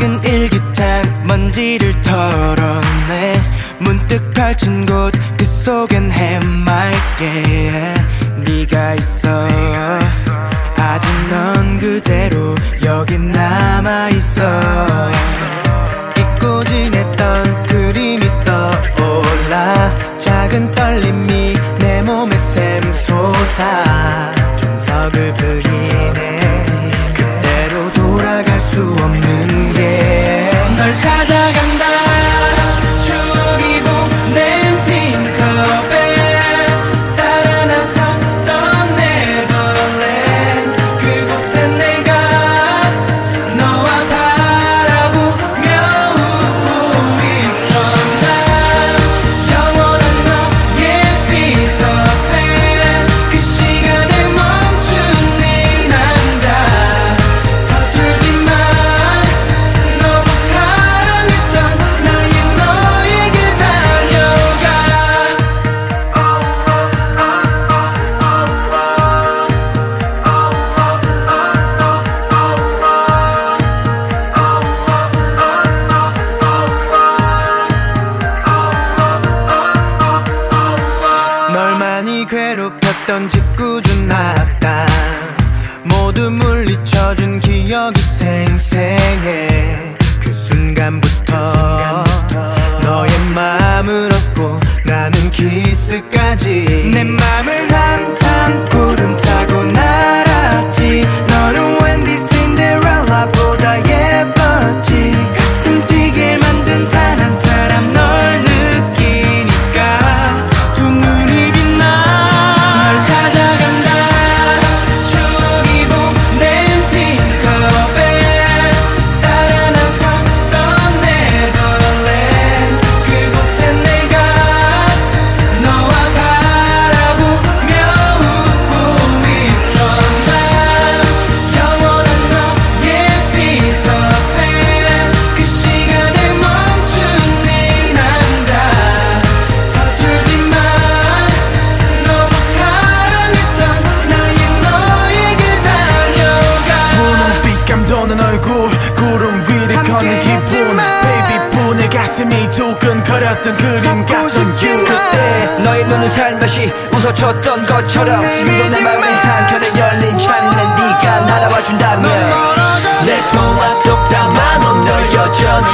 낡은 일기장 먼지를 털어내 문득 펼친 곳 그 속엔 해맑게. 네가 있어 있어 잊고 지냈던 그림이 떠올라 작은 떨림이 내 몸에 샘솟아 정석을 그리네. 그대로 돌아갈 수 없는 괴롭혔던 짓궂은 악당 모두 물리쳐준 기억이 생생해 가슴이 두근거렸던 그림 같은 you 그때 너의 눈은 살며시 웃어줬던 것처럼 지금도 내 맘의 한켠에 열린 창문에 네가 날아와 준다면 내 통화 속 담아놓은 널 여전히